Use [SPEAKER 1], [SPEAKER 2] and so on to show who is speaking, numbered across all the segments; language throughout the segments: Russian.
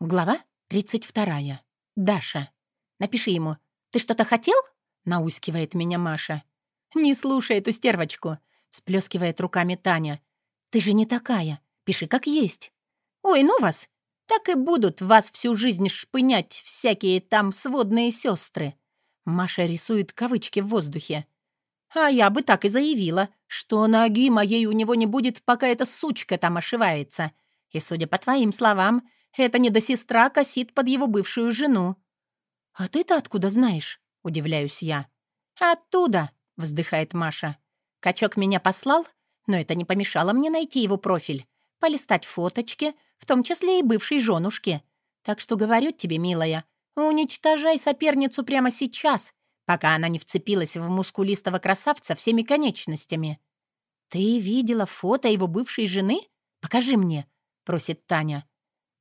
[SPEAKER 1] Глава 32. Даша. Напиши ему. «Ты что-то хотел?» — наускивает меня Маша. «Не слушай эту стервочку», — всплескивает руками Таня. «Ты же не такая. Пиши как есть». «Ой, ну вас! Так и будут вас всю жизнь шпынять всякие там сводные сестры». Маша рисует кавычки в воздухе. «А я бы так и заявила, что ноги моей у него не будет, пока эта сучка там ошивается. И, судя по твоим словам, эта недосестра косит под его бывшую жену». «А ты-то откуда знаешь?» — удивляюсь я. «Оттуда», — вздыхает Маша. «Качок меня послал, но это не помешало мне найти его профиль, полистать фоточки, в том числе и бывшей женушки. Так что говорю тебе, милая, уничтожай соперницу прямо сейчас, пока она не вцепилась в мускулистого красавца всеми конечностями». «Ты видела фото его бывшей жены? Покажи мне», — просит Таня.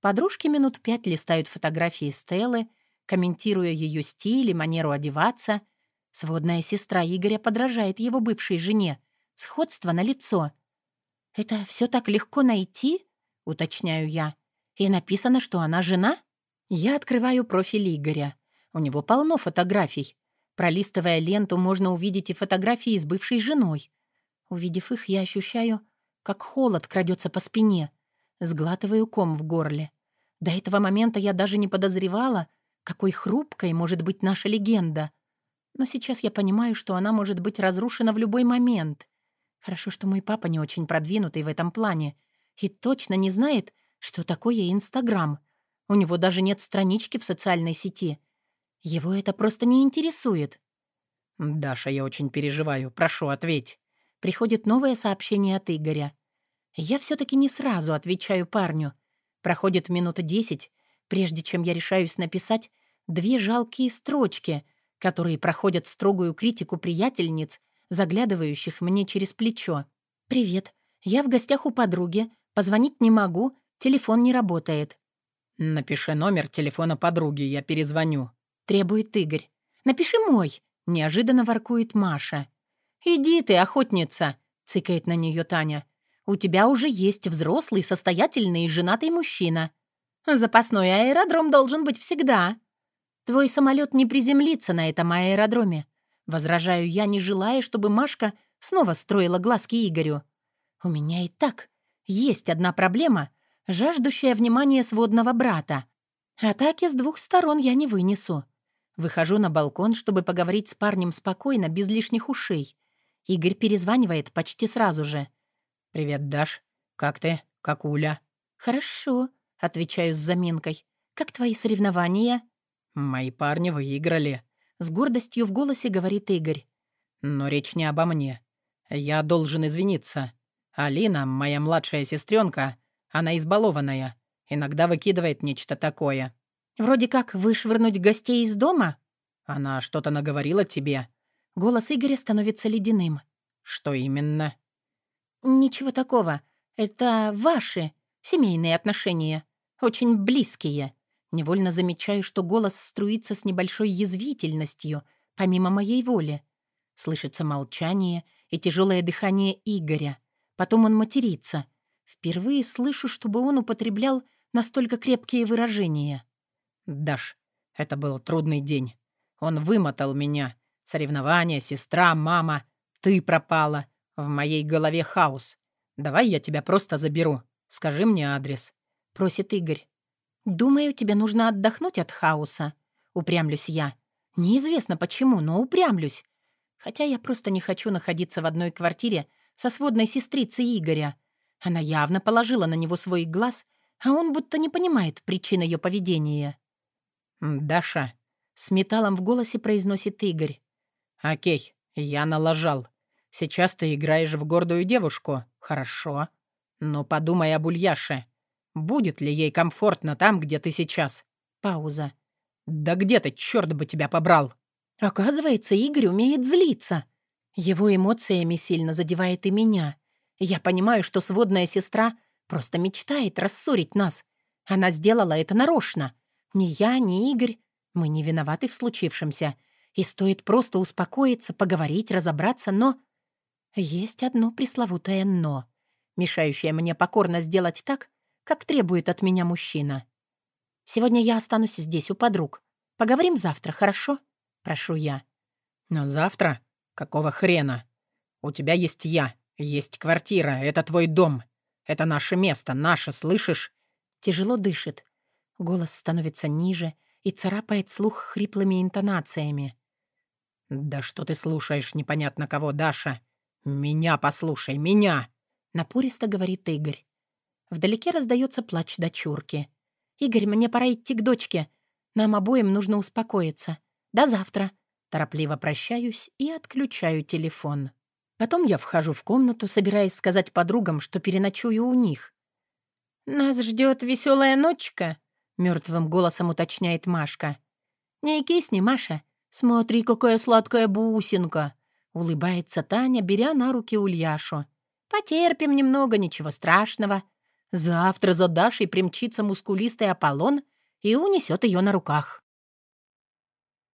[SPEAKER 1] Подружки минут пять листают фотографии Стеллы, комментируя ее стиль и манеру одеваться. Сводная сестра Игоря подражает его бывшей жене. Сходство на лицо. «Это все так легко найти?» — уточняю я. «И написано, что она жена?» Я открываю профиль Игоря. У него полно фотографий. Пролистывая ленту, можно увидеть и фотографии с бывшей женой. Увидев их, я ощущаю, как холод крадется по спине. Сглатываю ком в горле. До этого момента я даже не подозревала, какой хрупкой может быть наша легенда. Но сейчас я понимаю, что она может быть разрушена в любой момент. Хорошо, что мой папа не очень продвинутый в этом плане и точно не знает, что такое Инстаграм. У него даже нет странички в социальной сети. Его это просто не интересует.
[SPEAKER 2] «Даша, я очень переживаю. Прошу, ответь».
[SPEAKER 1] Приходит новое сообщение от Игоря. Я все-таки не сразу отвечаю парню — Проходит минута десять, прежде чем я решаюсь написать две жалкие строчки, которые проходят строгую критику приятельниц, заглядывающих мне через плечо. «Привет. Я в гостях у подруги. Позвонить не могу. Телефон не работает».
[SPEAKER 2] «Напиши номер телефона подруги, я перезвоню», —
[SPEAKER 1] требует Игорь. «Напиши мой», — неожиданно воркует Маша. «Иди ты, охотница», — цикает на нее Таня. У тебя уже есть взрослый, состоятельный и женатый мужчина. Запасной аэродром должен быть всегда. Твой самолет не приземлится на этом аэродроме. Возражаю я, не желая, чтобы Машка снова строила глазки Игорю. У меня и так есть одна проблема, жаждущая внимания сводного брата. Атаки с двух сторон я не вынесу. Выхожу на балкон, чтобы поговорить с парнем спокойно, без лишних ушей. Игорь перезванивает почти сразу же.
[SPEAKER 2] «Привет, Даш. Как ты? Как Уля?»
[SPEAKER 1] «Хорошо», — отвечаю с заминкой. «Как твои соревнования?»
[SPEAKER 2] «Мои парни выиграли», —
[SPEAKER 1] с гордостью в голосе говорит Игорь.
[SPEAKER 2] «Но речь не обо мне. Я должен извиниться. Алина, моя младшая сестренка, она избалованная. Иногда выкидывает нечто такое».
[SPEAKER 1] «Вроде как вышвырнуть гостей из дома?»
[SPEAKER 2] «Она что-то наговорила тебе?»
[SPEAKER 1] Голос Игоря становится ледяным.
[SPEAKER 2] «Что именно?»
[SPEAKER 1] «Ничего такого. Это ваши семейные отношения. Очень близкие». Невольно замечаю, что голос струится с небольшой язвительностью, помимо моей воли. Слышится молчание и тяжелое дыхание Игоря. Потом он матерится. Впервые слышу, чтобы он употреблял настолько крепкие выражения.
[SPEAKER 2] «Даш, это был трудный день. Он вымотал меня. Соревнования, сестра, мама. Ты пропала. В моей голове хаос. Давай я тебя просто заберу. Скажи мне адрес», —
[SPEAKER 1] просит Игорь. «Думаю, тебе нужно отдохнуть от хаоса», — упрямлюсь я. Неизвестно почему, но упрямлюсь. Хотя я просто не хочу находиться в одной квартире со сводной сестрицей Игоря. Она явно положила на него свой глаз, а он будто не понимает причин ее поведения.
[SPEAKER 2] «Даша», —
[SPEAKER 1] с металлом в голосе произносит Игорь.
[SPEAKER 2] «Окей, я налажал. Сейчас ты играешь в гордую девушку. Хорошо. Но подумай об Ульяше. Будет ли ей комфортно там, где ты сейчас?
[SPEAKER 1] Пауза.
[SPEAKER 2] Да где ты, черт бы тебя побрал?
[SPEAKER 1] Оказывается, Игорь умеет злиться. Его эмоциями сильно задевает и меня. Я понимаю, что сводная сестра просто мечтает рассорить нас. Она сделала это нарочно. Ни я, ни Игорь. Мы не виноваты в случившемся. И стоит просто успокоиться, поговорить, разобраться, но... Есть одно пресловутое «но», мешающее мне покорно сделать так, как требует от меня мужчина. Сегодня я останусь здесь, у подруг. Поговорим завтра, хорошо? Прошу я.
[SPEAKER 2] На завтра? Какого хрена? У тебя есть я, есть квартира, это твой дом. Это наше место, наше, слышишь?
[SPEAKER 1] Тяжело дышит. Голос становится ниже и царапает слух хриплыми интонациями.
[SPEAKER 2] «Да что ты слушаешь непонятно кого, Даша? Меня послушай, меня!»
[SPEAKER 1] Напористо говорит Игорь. Вдалеке раздается плач дочурки. «Игорь, мне пора идти к дочке. Нам обоим нужно успокоиться. До завтра». Торопливо прощаюсь и отключаю телефон. Потом я вхожу в комнату, собираясь сказать подругам, что переночую у них. «Нас ждет веселая ночка», — мертвым голосом уточняет Машка. «Не кисни, Маша. Смотри, какая сладкая бусинка!» — улыбается Таня, беря на руки Ульяшу. «Потерпим немного, ничего страшного. Завтра за Дашей примчится мускулистый Аполлон и унесет ее на руках».